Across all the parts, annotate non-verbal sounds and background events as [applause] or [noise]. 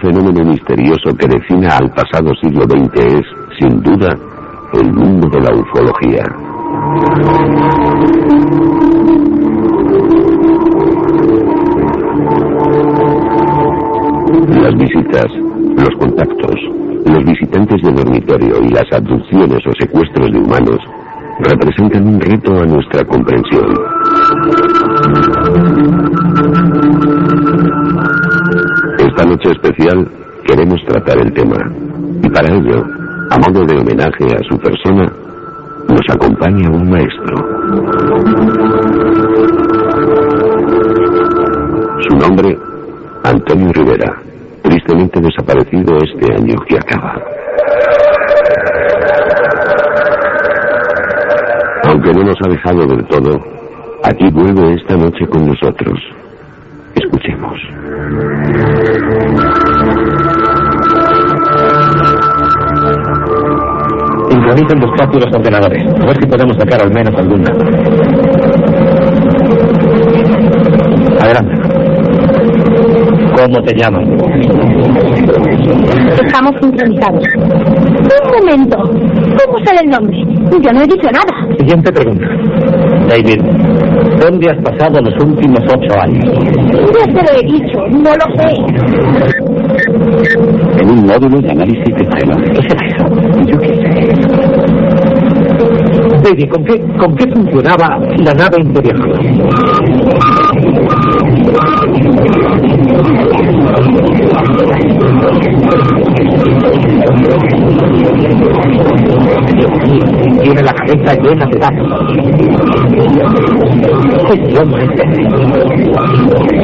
fenómeno misterioso que defina al pasado siglo XX es, sin duda, el mundo de la ufología. Las visitas, los contactos, los visitantes de dormitorio y las abducciones o secuestros de humanos representan un reto a nuestra comprensión. Esta noche especial queremos tratar el tema y para ello, a modo de homenaje a su persona, nos acompaña un maestro. Su nombre, Antonio Rivera, tristemente desaparecido este año que acaba. Aunque no nos ha dejado del todo, aquí vuelve esta noche con nosotros. Escuchemos. Sincronicen los cuatro los ordenadores. A ver si podemos sacar al menos alguna. Adelante. ¿Cómo te llamas? Estamos sincronizados. Un momento. ¿Cómo sale el nombre? Yo no he dicho nada. Siguiente pregunta. David, ¿dónde has pasado los últimos ocho años? Ya te lo he dicho. No lo sé. En un módulo de análisis de frenos. ¿Qué será eso? Yo qué sé. David, ¿con qué, ¿con qué funcionaba la nave imperial? Tiene la cabeza llena de datos. ¿Qué idioma es este?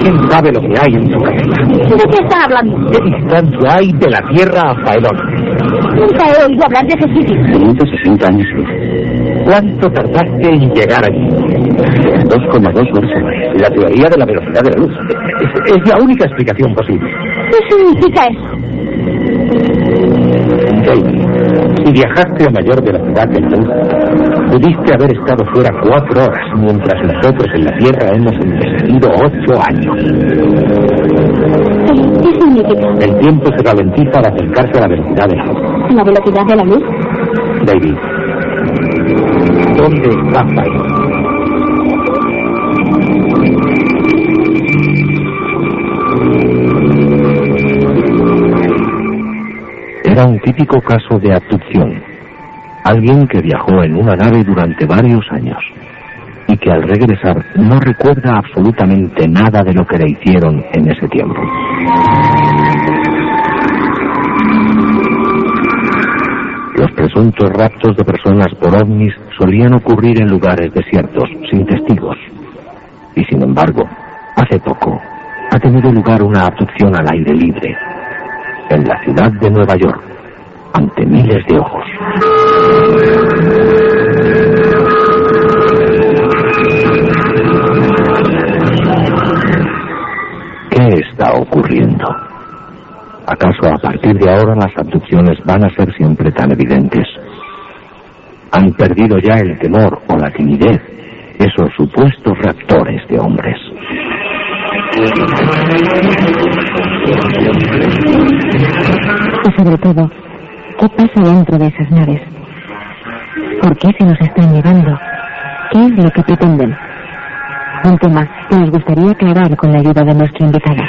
¿Quién sabe lo que hay en su cabeza? ¿De qué están hablando? ¿Qué distancia hay de la Tierra a Faelón? Nunca he oído hablar de ese sitio. 560 años luz. ¿Cuánto tardaste en llegar allí? 2,2 horas. La teoría de la velocidad de la luz. Es, es la única explicación posible. ¿Qué significa eso? David, si viajaste a mayor velocidad que la luz, pudiste haber estado fuera cuatro horas, mientras nosotros en la Tierra hemos envejecido ocho años. ¿Qué significa? El tiempo se ralentiza al acercarse a la velocidad de la luz. ¿La velocidad de la luz? David, ¿dónde está Faelón? Era un típico caso de abducción. Alguien que viajó en una nave durante varios años y que al regresar no recuerda absolutamente nada de lo que le hicieron en ese tiempo. Presuntos raptos de personas por ovnis solían ocurrir en lugares desiertos, sin testigos. Y sin embargo, hace poco ha tenido lugar una abducción al aire libre, en la ciudad de Nueva York, ante miles de ojos. Partir de ahora las abducciones van a ser siempre tan evidentes? ¿Han perdido ya el temor o la timidez esos supuestos raptores de hombres? Y sobre todo, ¿qué pasa dentro de esas naves? ¿Por qué se nos están llevando? ¿Qué es lo que pretenden? Un tema que nos gustaría aclarar con la ayuda de nuestra invitada.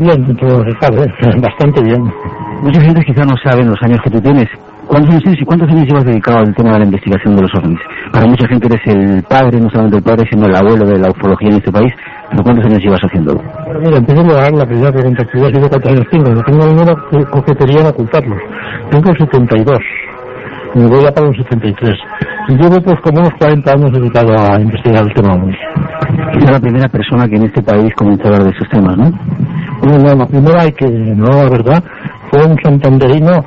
bien, todo se sabe, [laughs] bastante bien. Mucha gente quizá no sabe en los años que tú tienes ¿Cuántos años tienes y cuántos años llevas dedicado al tema de la investigación de los ovnis? Para mucha gente eres el padre, no solamente el padre, sino el abuelo de la ufología en este país. ¿Pero cuántos años llevas haciéndolo? Mira, empiezo a dar la primera pregunta que ha sido cuántos años tengo. No tengo ninguno que coquetería en ocultarlos. Tengo 72. Me voy a para los 73. Y llevo pues como unos 40 años dedicado a investigar el tema ovni. Eres la primera persona que en este país comenzó a hablar de esos temas, ¿no? Bueno, no, la primera hay que, no, la verdad, fue un santanderino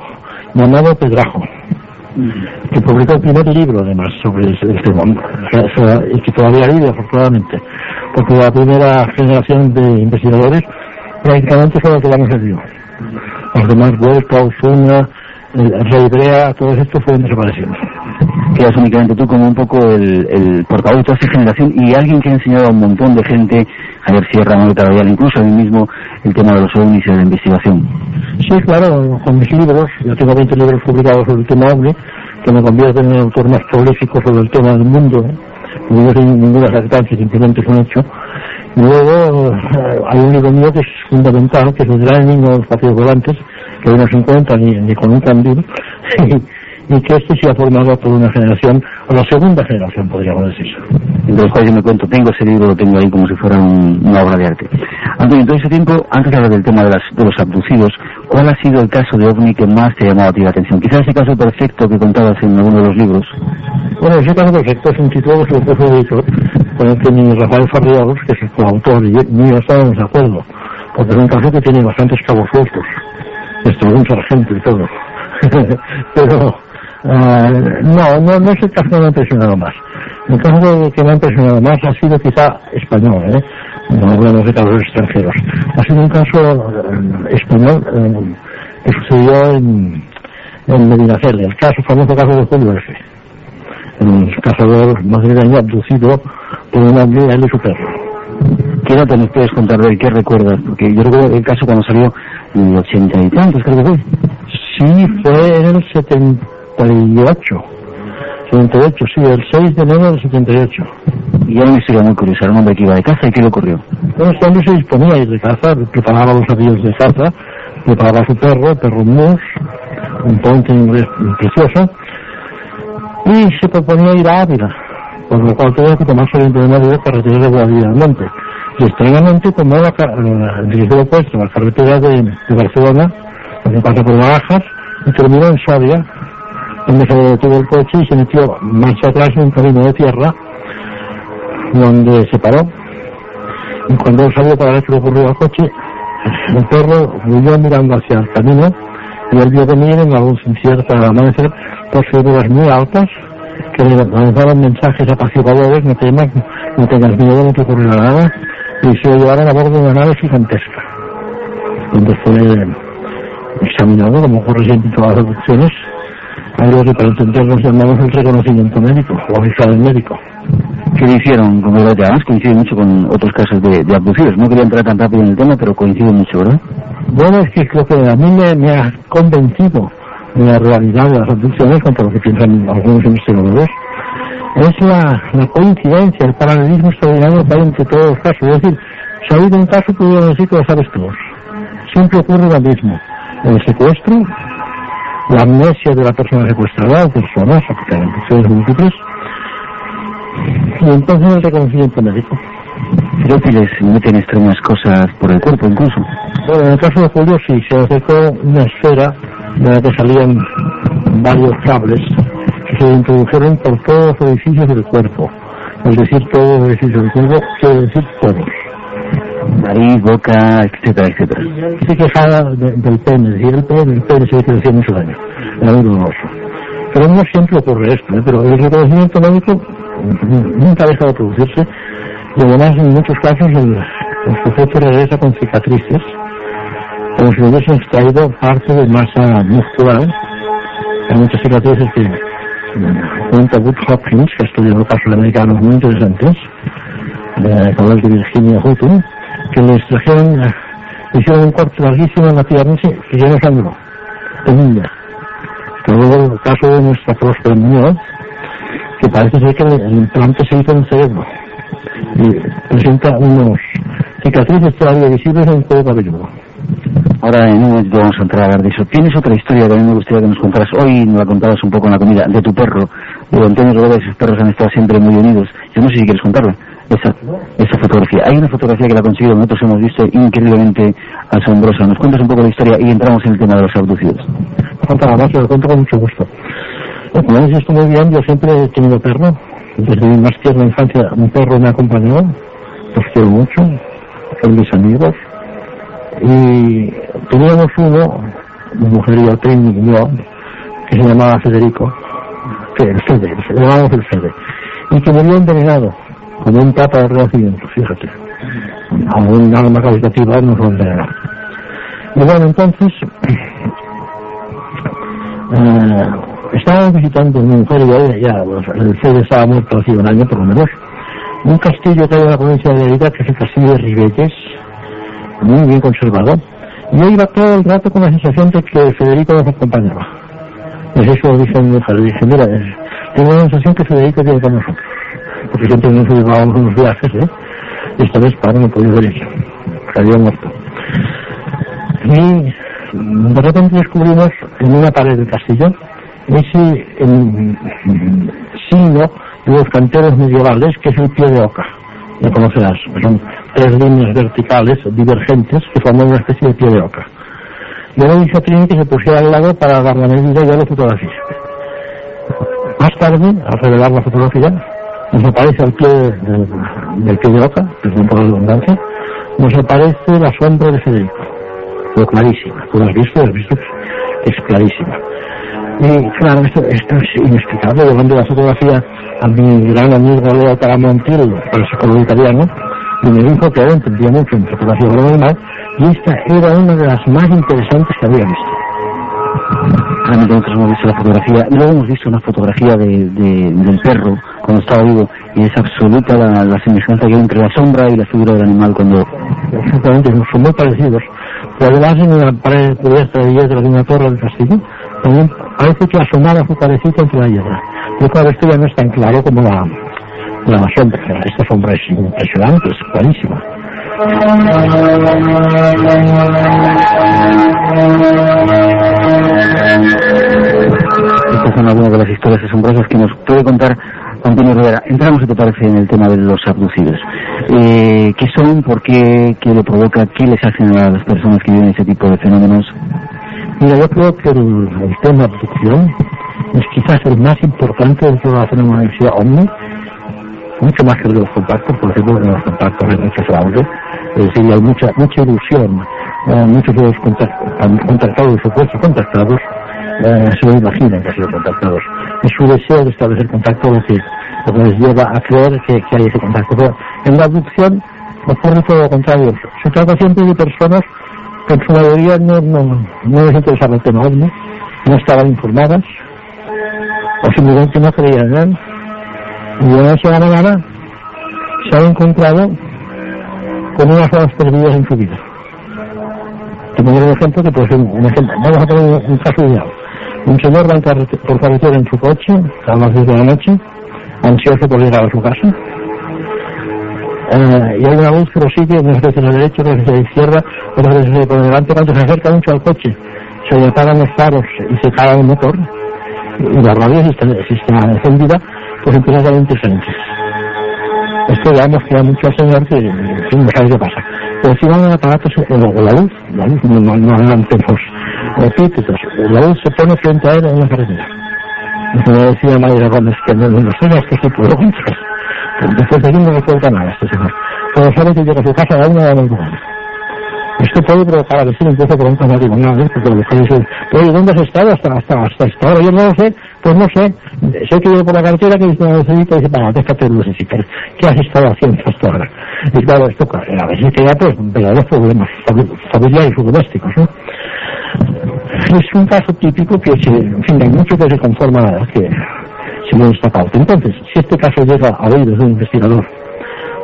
llamado Pedrajo, que publicó el primer libro, además, sobre el, el tema, o sea, y que todavía vive, afortunadamente, porque la primera generación de investigadores prácticamente solo quedamos el vivo. Los demás, Huerta, Osuna, Rey Brea, todos estos fueron desapareciendo. Quedas únicamente tú como un poco el, el portavoz de toda esta generación y alguien que ha enseñado a un montón de gente, Javier Sierra, Manuel Tarayal, incluso a mí mismo, el tema de los ovnis y de la investigación. Sí, claro, con mis libros, yo tengo 20 libros publicados sobre el tema ovni, que me convierten en el autor más prolífico sobre el tema del mundo, ¿eh? no sin ninguna jactancia, simplemente es un hecho. Y luego eh, hay un libro mío que es fundamental, que es el gran niño de los partidos volantes, que hoy no se encuentra ni, ni con un candil, [laughs] y que este se ha formado por una generación, o la segunda generación podríamos decir. De los cuales yo me cuento, tengo ese libro, lo tengo ahí como si fuera un- una obra de arte. Antonio, en todo ese tiempo, antes de hablar del tema de, las, de los abducidos, ¿cuál ha sido el caso de OVNI que más te ha llamado a ti la atención? Quizás ese caso perfecto que contabas en alguno de los libros. Bueno, ese caso perfecto es un título que se de hecho, con el que ni Rafael Farriados, que es el coautor, y ni yo estábamos de acuerdo, porque es un caso que tiene bastantes cabos sueltos, esto es un sargento y todo. [laughs] Pero, ah, no, no, no es el caso que me ha impresionado más. El caso que me ha impresionado más ha sido quizá español, ¿eh? No hablamos de casos extranjeros. Ha sido un caso eh, español eh, que sucedió en, en Medinaceli, el caso, famoso caso de Julio F el cazador madrileño abducido por una él y su perro. ¿Qué nota nos puedes contar de? ¿Qué recuerdas? Porque yo recuerdo el caso cuando salió en el ochenta y tantos, creo que fue. Sí, fue en el 78. 78, sí, el 6 de enero del 78. Y era una historia muy curiosa. Un hombre que iba de caza y ¿qué le ocurrió? Bueno, este hombre se disponía a ir de caza, preparaba los avíos de caza, preparaba su perro, el perro Mus, un ponte inglés precioso, y se proponía ir a Ávila, por lo cual tuvo que tomar sobre el Madrid carretera de Guadalajara del Monte. Y extrañamente tomó la, el director opuesto, la carretera de, de Barcelona, donde pasa por Barajas, y terminó en Sabia, donde se detuvo el coche y se metió marcha atrás en un camino de tierra, donde se paró. Y cuando él salió para ver qué ocurrió al coche, el perro huyó mirando hacia el camino y él vio venir en luz incierta al amanecer dos figuras muy altas que le lanzaban mensajes apaciguadores, no temas, no tengas miedo, no te ocurrirá nada, y se lo llevaron a bordo de una nave gigantesca. Donde fue examinado, como ocurre siempre en todas las abducciones, algo que para entendernos llamamos el reconocimiento médico, o oficial médico. ¿Qué le hicieron? Verdad, además coincide mucho con otros casos de, de abducidos. No quería entrar tan rápido en el tema, pero coincide mucho, ¿verdad? Bueno, es que lo que a mí me, me ha convencido de la realidad de las abducciones, contra lo que piensan algunos investigadores, es la, la coincidencia, el paralelismo extraordinario que hay entre todos los casos. Es decir, si ha habido un caso, podríamos decir que lo sabes todos. Siempre ocurre lo mismo. El secuestro, la amnesia de la persona secuestrada, o personas, porque hay múltiples, y entonces el reconocimiento médico. Creo que les meten extrañas cosas por el cuerpo, incluso. Bueno, en el caso de Julio sí, se acercó una esfera de la que salían varios cables que se introdujeron por todos los edificios del cuerpo. Es decir, todos los edificios del cuerpo, quiere decir todos. Nariz, boca, etcétera, etcétera. Se quejaba de- del pene, decía el pene, el pene se que hacía mucho daño, era muy doloroso. Pero no siempre ocurre esto, ¿eh? pero el reconocimiento médico mm, nunca deja de producirse y además en muchos casos el, el sujeto regresa con cicatrices como si hubiesen extraído parte de masa muscular. Hay muchas cicatrices que mm, cuenta Wood Hopkins, que ha estudiado casos americanos muy interesantes, de cabal de Virginia Houghton, que le extrajeron, eh, le hicieron un corte larguísimo en la se- que no sangró, de niña. Pero luego el caso de nuestra próspera que parece ser que el, el implante se hizo en el cerebro y presenta unos cicatrices todavía visibles en el cuello cabelludo. ahora en un momento vamos a entrar a hablar de eso. Tienes otra historia que a mí me gustaría que nos contaras. Hoy nos la contabas un poco en la comida, de tu perro. De Antonio Rodríguez, sus perros han estado siempre muy unidos. Yo no sé si quieres contarla, esa, esa fotografía. Hay una fotografía que la ha conseguido, nosotros hemos visto increíblemente asombrosa. ¿Nos cuentas un poco la historia y entramos en el tema de los abducidos? Contaba más, lo cuento con mucho gusto. Visto muy bien, yo siempre he tenido perro. Desde mi más tierna infancia, un perro me acompañó. Los quiero mucho. Son mis amigos. Y teníamos uno, mi mujer y yo, y yo, que se llamaba Federico. Que el Fede, le llamábamos el Fede. Y que murió envenenado, como un papa de renacimiento, fíjate. A un alma caritativa nos envenenó. Y bueno, entonces, eh, estábamos visitando mi mujer y ya, pues, el Fede estaba muerto hace un año por lo menos, un castillo que hay en la provincia de Lerida, que es el castillo de Ribelles, muy bien conservado. Y yo iba todo el rato con la sensación de que Federico nos acompañaba. Pues eso dije a mi mujer, dije, mira, tengo la sensación que Federico viene con nosotros. Porque siempre nos llevábamos unos viajes, ¿eh? Y esta vez para no podía venir, que había muerto. Y de repente descubrimos en una pared del castillo ese em, signo de los canteros medievales que es el pie de oca. Lo conocerás, son tres líneas verticales divergentes que forman una especie de pie de oca. Yo le dije a Trini que se pusiera al lado para dar la medida y yo la fotografía. Más tarde, al revelar la fotografía, nos aparece al pie del, pie de oca, perdón por la redundancia, nos aparece la sombra de Federico. Fue clarísima. Tú lo has visto, has visto es clarísima. Y claro, esto, es inexplicable. Yo mandé la fotografía a mi gran amigo Leo Taramontil, el psicólogo italiano, y me dijo que él entendía mucho en fotografía normal, y esta era una de las más interesantes que había visto. Realmente nosotros hemos visto la fotografía, y luego hemos visto una fotografía de, de- del perro cuando estaba vivo, y es absoluta la, la semejanza que hay entre la sombra y la figura del animal cuando... Exactamente, son muy parecidos. Pero además en una pared de hiedra de una torre del castillo, también parece que asomaba su cabecita entre la hiedra. Pero claro, esto ya no es tan claro como la, la sombra. Esta sombra es impresionante, es clarísima. Estas son algunas de las historias asombrosas que nos puede contar Antonio Rivera. Entramos, si te parece, en el tema de los abducidos. Eh, ¿Qué son? ¿Por qué? ¿Qué lo provoca? ¿Qué les hacen a las personas que viven ese tipo de fenómenos? Mira, yo creo que el, el tema abducción es quizás el más importante de la fenomenología OVNI, mucho más que el de los contactos, por ejemplo, en los contactos hay mucho fraude, es decir, hay mucha, mucha ilusión. Eh, muchos de los contact- contactados, supuestos contactados, eh, se lo imaginan que han sido contactados. Es su deseo de establecer contacto lo que, lo que les lleva a creer que, hay ese contacto. Pero en la abducción ocurre todo lo contrario. Se trata siempre de personas que en su mayoría no, no, no les interesaba el tema OVNI, no estaban informadas, o simplemente no creían en él. Y de una noche a mañana se han encontrado con unas horas perdidas en su vida. Te pongo un ejemplo que puede ser un ejemplo. Vamos a poner un, un caso ideal. Un señor va por carretera en su coche a las 10 de la noche, ansioso por llegar a su casa. Eh, y hay una luz que lo sigue, unas veces a la derecha, otras veces a la izquierda, otras veces por delante. Cuando se acerca mucho al coche, se le apagan los faros y se para el motor. Y la radio, si está, si está pues empieza a dar interferencias. Esto ya hemos quedado mucho al señor que, fin, no sabe qué pasa. encima de un aparato o la la luz, la luz no, no, no lancemos epítetos, la luz se pone frente a él en la carretera. Entonces me decía Mayra Gómez que no, no sé más que si puedo comprar. Después de ahí no le cuenta nada este señor. Pero sabe que llega a su casa a una de la madrugada. Esto puede provocar a veces incluso preguntas matrimoniales, porque la mujer dice, oye, ¿dónde has estado hasta, hasta, hasta esta hora? Yo no lo sé, pues no sé, sé que llevo por la carretera que necesita y dice, para, déjate de necesitar, ¿qué has estado haciendo hasta ahora? Y claro, esto a veces crea pues verdaderos problemas fami- familiares o domésticos, ¿no? Es un caso típico que se, en fin, hay mucho que se conforma que se le esta pauta. Entonces, si este caso llega a oídos de un investigador,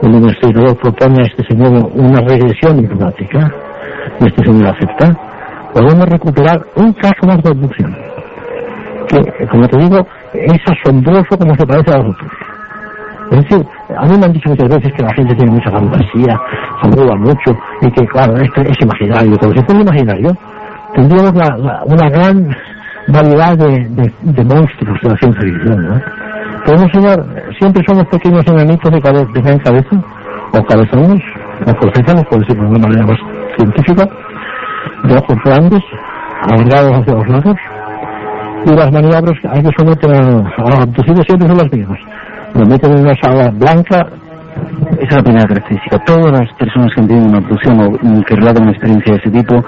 el investigador propone a este señor una regresión hipnótica, y este señor acepta, podemos recuperar un caso más de abducción, que, como te digo, es asombroso como se parece a los otros. Es decir, A mí me han dicho muchas veces que la gente tiene mucha fantasía, fabula mucho, y que, claro, esto es imaginario. Pero si fuera imaginario, tendríamos una gran variedad de, monstruos de la ciencia ficción, ¿no? Podemos enseñar, siempre somos pequeños enanitos de, cabe, de gran cabeza, o cabezones, o forcejanos, por decirlo de una manera más científica, de ojos grandes, alargados hacia los lados, y las maniobras hay que someter a, los abducidos siempre son las mismas. Lo meten en una sala blanca. Esa es la primera característica. Todas las personas que han tenido una abducción o que relatan una experiencia de ese tipo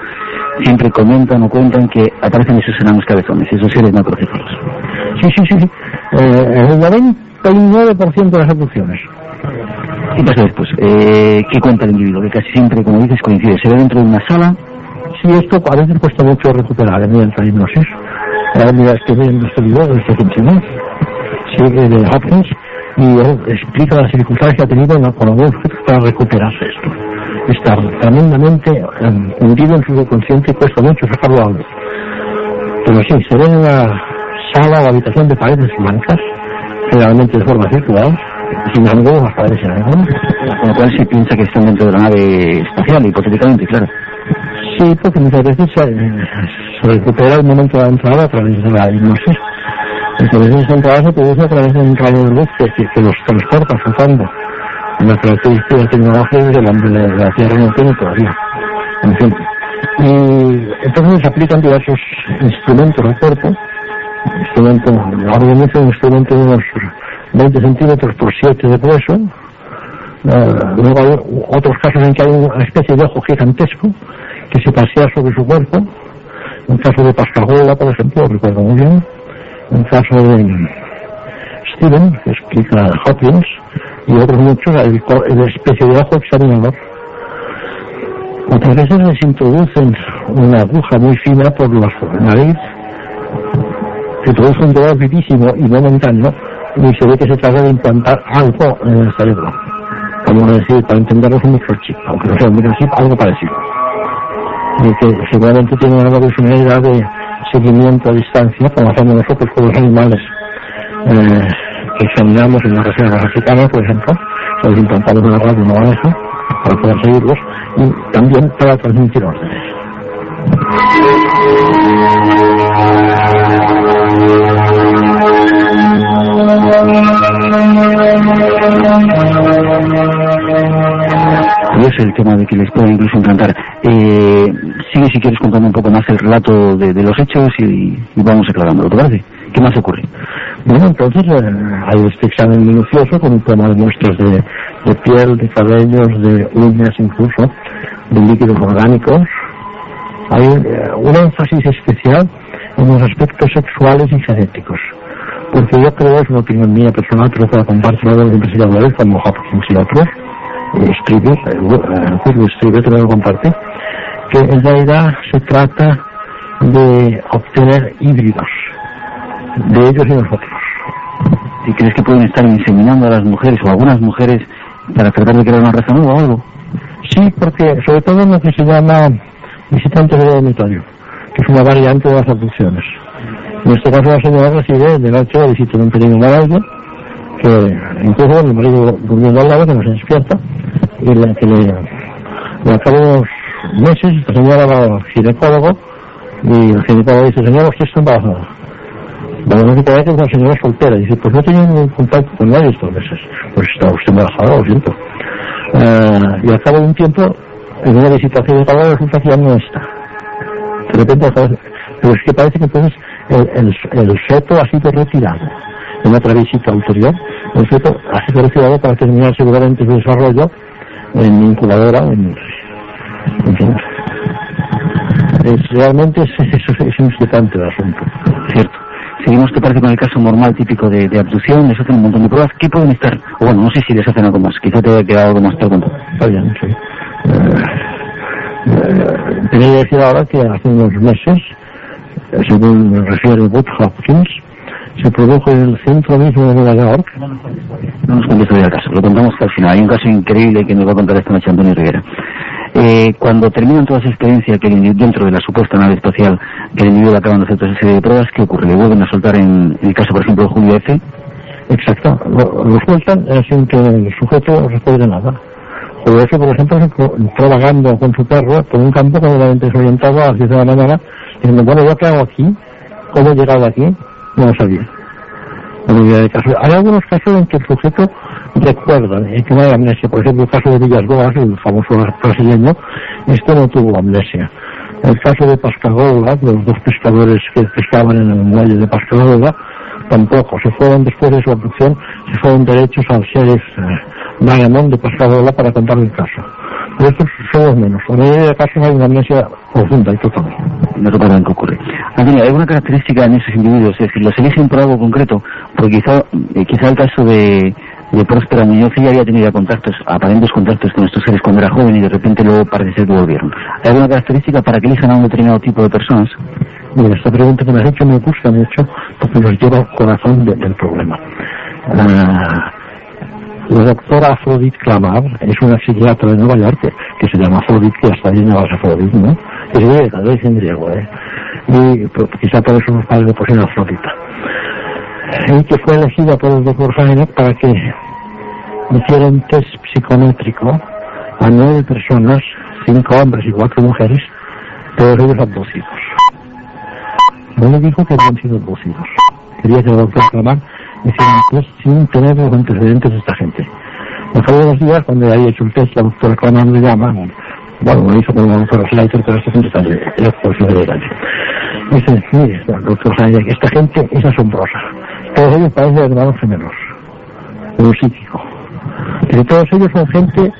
siempre comentan o cuentan que aparecen esos enanos cabezones, esos seres. Sí, sí, sí. sí. Eh, el 99% de las abducciones. ¿Qué pasa después? Eh, ¿Qué cuenta el individuo? Que casi siempre, como dices, coincide. Se ve dentro de una sala. Sí, esto a veces cuesta mucho recuperar mediante la hipnosis. Ahora mira, estoy viendo este video de este funcionario, sí, de Hopkins, y él explica las dificultades que ha tenido con algunos para recuperarse esto. Está tremendamente um, hundido en su subconsciente y cuesta mucho sacarlo a luz. Pero sí, se ve en una sala o habitación de paredes blancas, generalmente de forma circular, sin ángulos, las paredes sin ángulos. Con lo cual se piensa que están dentro de la nave espacial, hipotéticamente, claro. Sí, porque muchas veces se, se recupera el momento de la entrada a través de la hipnosis. Entonces esa entrada se produce a través de un rayo de luz que, los transporta flotando. Una característica tecnológica que el hombre de la Tierra no tiene todavía. En fin. Y entonces se aplican diversos instrumentos al cuerpo. Instrumento, obviamente un instrumento de unos 20 centímetros por 7 de grueso. Uh, luego hay otros casos en que hay una especie de ojo gigantesco que se pasea sobre su cuerpo. Un caso de Pascagola, por ejemplo, recuerdo muy bien. Un caso de Steven, que explica Hopkins, y otros muchos, el, el especie de ojo examinador. Otras veces les introducen una aguja muy fina por la nariz, se produce un dolor vivísimo y momentáneo, y se ve que se trata de implantar algo en el cerebro. Como decir, para entenderlo es un microchip, aunque no sea un microchip, algo parecido y que seguramente tiene una funcionalidad de seguimiento a distancia, como hacemos nosotros con los animales eh, que examinamos en las reservas africanas, por ejemplo, les implantamos una radio una oreja para poder seguirlos y también para transmitir órdenes. Y es el tema de que les pueda incluso implantar. Eh, sigue si quieres contando un poco más el relato de, de los hechos y, y, vamos aclarándolo, ¿te parece? ¿Qué más ocurre? Bueno, entonces eh, hay este examen minucioso con un toma de muestras de, de piel, de cabellos, de uñas incluso, de líquidos orgánicos. Hay eh, un énfasis especial en los aspectos sexuales y genéticos. Porque yo creo, es una opinión mía personal, pero que la comparto luego de investigadores como Hopkins y otros, Strieber, Julio Strieber también lo comparte, que en realidad se trata de obtener híbridos de ellos y nosotros. ¿Y crees que pueden estar inseminando a las mujeres o algunas mujeres para tratar de crear una raza nueva o algo? Sí, porque sobre todo en lo que se llama visitantes de dormitorio, que es una variante de las abducciones. En este caso la señora recibe de noche la visita de un pequeño malayo que incluso el marido durmiendo al lado que no se despierta y la que le, le acabo unos meses esta señora va al ginecólogo y el ginecólogo dice señora usted está embarazada se puede que es una señora soltera. Dice pues no he tenido ningún contacto con nadie estos meses pues está usted embarazada lo siento uh, y al cabo de un tiempo en una de trabajo resulta que ya no está de repente pero es que parece que entonces el, el, el feto ha sido retirado en otra visita ulterior, el feto ha sido retirado para terminar seguramente su desarrollo en incubadora, en, fin. Realmente es, es, es inquietante el asunto. Cierto. Seguimos, ¿te parece, con el caso normal típico de, de abducción? Les hacen un montón de pruebas. ¿Qué pueden estar? Bueno, no sé si les hacen algo más. Quizá te haya quedado algo más contar. Está bien, sí. Eh, eh, tenía que decir ahora que hace unos meses, según me refiere Wood Hopkins, se produjo en el centro mismo de Nueva York. No nos contes todavía el caso, lo contamos al final. Hay un caso increíble que nos va a contar esta noche Antonio Rivera. Eh, cuando terminan todas las experiencias que dentro de la supuesta nave espacial que el individuo acaban de hacer toda esa serie de pruebas, ¿qué ocurre? ¿Le vuelven a soltar en, en el caso, por ejemplo, de Julio F? Exacto, lo, lo sueltan eh, sin que el sujeto responda nada. Por eso, por ejemplo, entró vagando con su perro por un campo completamente desorientado a las 10 de la mañana, diciendo, bueno, ¿yo qué hago aquí? ¿Cómo he llegado aquí? No lo sabía. Hay algunos casos en que el sujeto recuerda, en que no hay amnesia. Por ejemplo, el caso de Villas Boas, el famoso brasileño, este no tuvo amnesia. El caso de Pascagoula, los dos pescadores que pescaban en el muelle de Pascagoula, tampoco. Se fueron después de su abducción, se fueron derechos al sheriff Diamond de Pascagoula para contar el caso. Pero estos son los menos. En la mayoría de casos hay una amnesia profunda y total. No recuerdan qué ocurre. Antonio, ¿hay alguna característica en esos individuos? Es decir, ¿los eligen por algo concreto? Porque quizá, eh, quizá el caso de, de Próspera Muñoz ya había tenido contactos, aparentes contactos con estos seres cuando era joven y de repente luego parece ser que volvieron. ¿Hay alguna característica para que elijan a un determinado tipo de personas? Mira, esta pregunta que me has hecho me gusta mucho porque nos lleva al corazón de- del problema. Ah, la doctora Afrodit Clamar es una psiquiatra de Nueva York que, se llama Afrodit, que hasta allí llamas Afrodit, ¿no? Es griega, lo dice en griego, ¿eh? Y pues, quizá por eso los padres le pusieron Afrodita. Y que fue elegida por el doctor Heineck para que hiciera un test psicométrico a nueve personas, cinco hombres y cuatro mujeres, todos ellos abducidos. No le dijo que habían sido abducidos. Quería que el doctor Clamar test sin tener los antecedentes de esta gente. Cabo de los días, cuando haya hecho el test, la doctora Clamar le llama, bueno, lo hizo con la doctora pero esto es un detalle, esto es un detalle. Dice, mire, doctor Slater, esta gente es asombrosa. Todos ellos parecen hermanos gemelos, un psíquico. Y todos ellos son gente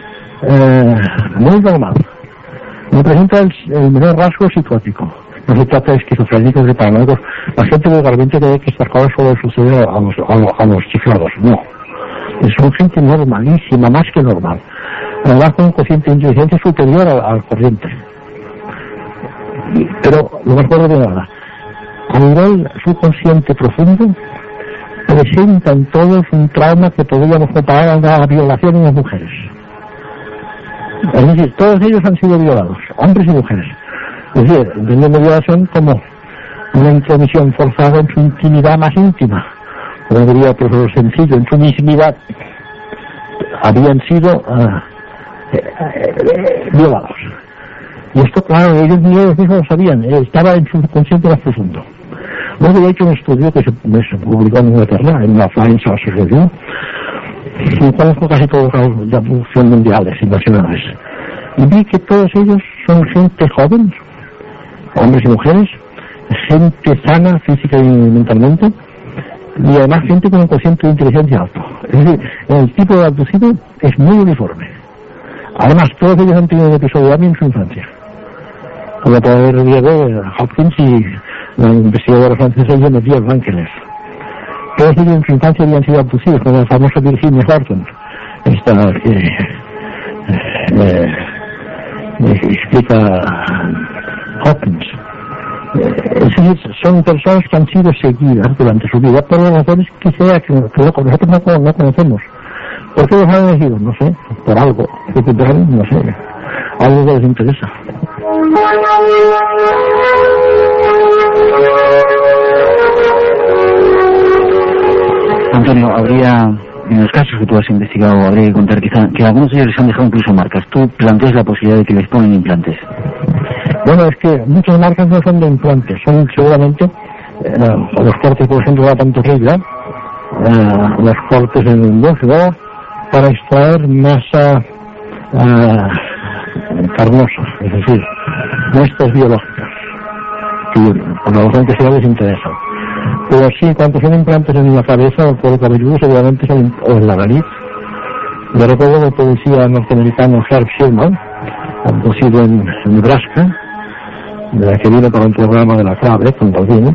eh, muy normal. No presenta el, el menor rasgo psicótico. No se trata de esquizofrénicos de paranoicos. La gente vulgarmente cree que estas cosas solo suceden a los, a los, a los chiflados. No. Son gente normalísima, más que normal. Además con un cociente de inteligencia superior al, corriente. Pero lo más gordo de nada, a nivel subconsciente profundo, presentan todos un trauma que podríamos comparar a una violación en las mujeres. Es decir, todos ellos han sido violados, hombres y mujeres. Es decir, entendiendo violación como una intromisión forzada en su intimidad más íntima. Como diría por lo sencillo, en su intimidad habían sido eh, violados. Y esto, claro, ellos ni ellos mismos lo sabían, estaba en su consciente más profundo. Luego he hecho un estudio que se, publicó en Inglaterra, en la Saucer Review, y conozco casi todos los de abducción mundiales y nacionales. Y vi que todos ellos son gente joven, hombres y mujeres, gente sana física y mentalmente, y además gente con un cociente de inteligencia alto. Es decir, el tipo de abducido es muy uniforme. Además, todos ellos han tenido un episodio de AMI en su infancia. Como puede ver Diego eh, Hopkins y la investigadora francesa Genevieve Rankeles. Todos ellos en su infancia habían sido abducidos, como la famosa Virginia Horton, esta que eh, eh, explica Hopkins. Eh, es decir, son personas que han sido seguidas durante su vida por razones que sea que, que no- nosotros no, no conocemos. ¿Por qué los han elegido? No sé, por algo, no sé, algo que les interesa. Antonio, habría, en los casos que tú has investigado, habría que contar quizá que algunos de ellos les han dejado incluso marcas. Tú planteas la posibilidad de que les ponen implantes. Bueno, es que muchas marcas no son de implantes, son seguramente eh, los cortes, por ejemplo, de la pantorrilla, eh, los cortes en el muslo, para extraer masa eh, carnosa, es decir, muestras biológicas, que por la que sea les interesan. Pero sí, cuando son implantes en la cabeza o el cuero cabelludo, seguramente son o en la nariz. Yo recuerdo del policía norteamericano Herb Sherman, abducido en, Nebraska, que vino para un programa de la clave con Baldini,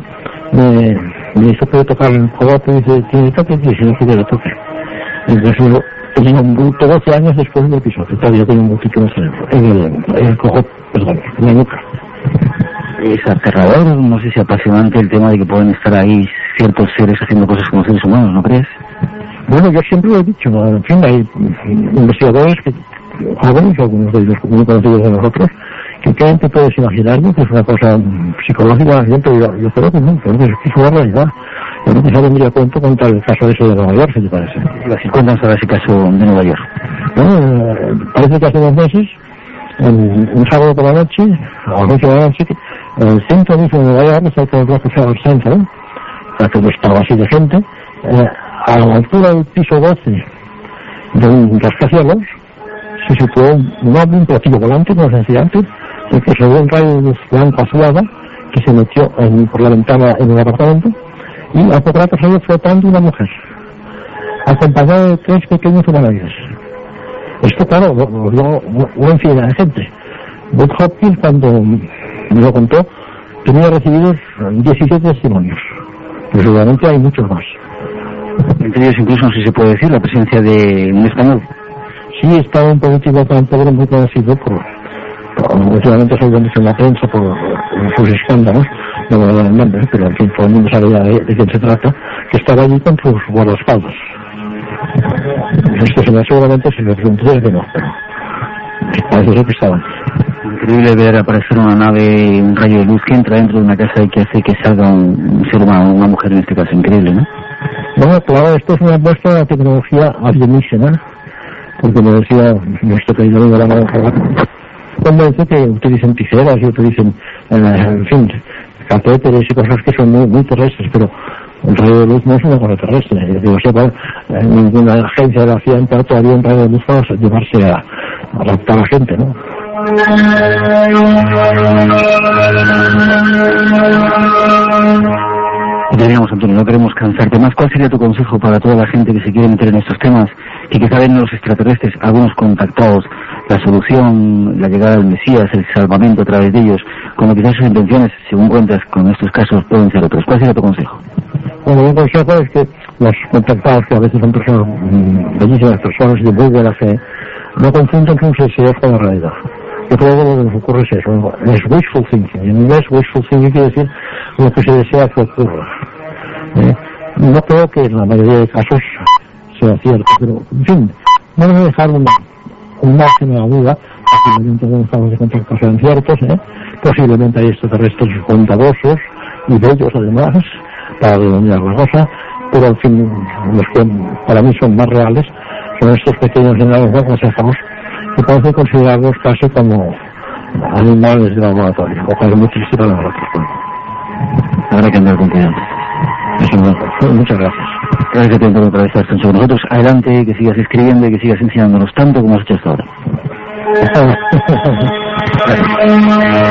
me, me hizo que tocar el cogote y dice, tiene toque, y si no quiere le toque. Entonces yo tenía un bulto 12 años después del episodio, todavía tenía un bultito en el en el, en el cogote, perdón, en la nuca. Es aterrador, no sé si apasionante el tema de que pueden estar ahí ciertos seres haciendo cosas como seres humanos, ¿no crees? Bueno, yo siempre lo he dicho, ¿no? en fin, hay investigadores que, jóvenes, algunos de ellos muy conocidos de nosotros, que ¿Qué te puedes imaginarme que es una cosa psicológica? Yo, yo, yo creo que no, creo que es una realidad. Yo no quizá vendría a cuento contar el caso ese de Nueva York, si te parece. Cuéntanos ahora ese caso de Nueva York. Eh, parece que hace dos meses, un sábado por la noche, las 8 de la noche, el centro de Nueva York, cerca del Rockefeller Center, que estaba así de gente, eh, a la altura del piso 12 de un rascacielos, se situó un un platillo volante, como se decía antes, que se ve un rayo de luz blanco azulada que se metió en, por la ventana en un apartamento y a poco rato salió flotando una mujer, acompañada de tres pequeños humanoides. Esto, claro, lo vio una infinidad de gente. Bob Hopkins, cuando me lo contó, tenía recibidos 17 testimonios. Pero seguramente hay muchos más. Entre ellos incluso, no sé si se puede decir, la presencia de un español. Sí, estaba un político tan pobre muy conocido por, últimamente soy donde vendido la prensa por, por escándalos, non vou dar nombres, pero en fin, todo el mundo sabe de, de quién se trata, que estaba allí con sus guardaespaldas. Esto se me, seguramente se me pregunté que no, pero parece ser que estaban. Increíble ver aparecer una nave, un rayo de luz que entra dentro de una casa y que hace que salga un ser humano, una mujer en este caso, increíble, ¿no? Bueno, claro, esto es una muestra de la tecnología alienígena, porque me decía nuestro querido amigo la Rabat, cuando dice que utilicen tijeras y utilicen, eh, en fin, catéteres y cosas que son muy, muy terrestres, pero el rayo de luz no es una cosa terrestre. Digo, sepa, eh, ninguna agencia de la ciencia todavía un rayo de luz para llevarse a, a raptar a la gente, ¿no? Diríamos, Antonio, no queremos cansarte más. ¿Cuál sería tu consejo para toda la gente que se quiere meter en estos temas y que saben los extraterrestres, algunos contactados, la solución, la llegada del Mesías, el salvamento a través de ellos, como quizás sus intenciones, según cuentas con estos casos, pueden ser otros? ¿Cuál sería tu consejo? Bueno, mi consejo es que los contactados, que a veces son personas, mm, bellísimas personas y de buena fe, no confundan sus deseos con la realidad. Yo creo que lo que nos ocurre es eso, es wishful thinking. En inglés, wishful thinking quiere decir lo que se desea que ocurra. ¿Eh? No creo que en la mayoría de casos sea cierto, pero, en fin, vamos a dejar un, un margen a la duda, posiblemente los estados de contacto sean ciertos, ¿eh? posiblemente hay extraterrestres bondadosos y bellos además, para redondear la cosa, pero en fin, los que para mí son más reales son estos pequeños enanos aconsejamos que parece considerarlos casi como animales de laboratorio, o casi muy triste para nosotros. Habrá que andar con cuidado. Muchas gracias. Gracias por otra vez estar con nosotros. Adelante, que sigas escribiendo y que sigas enseñándonos tanto como has hecho hasta ahora. [laughs]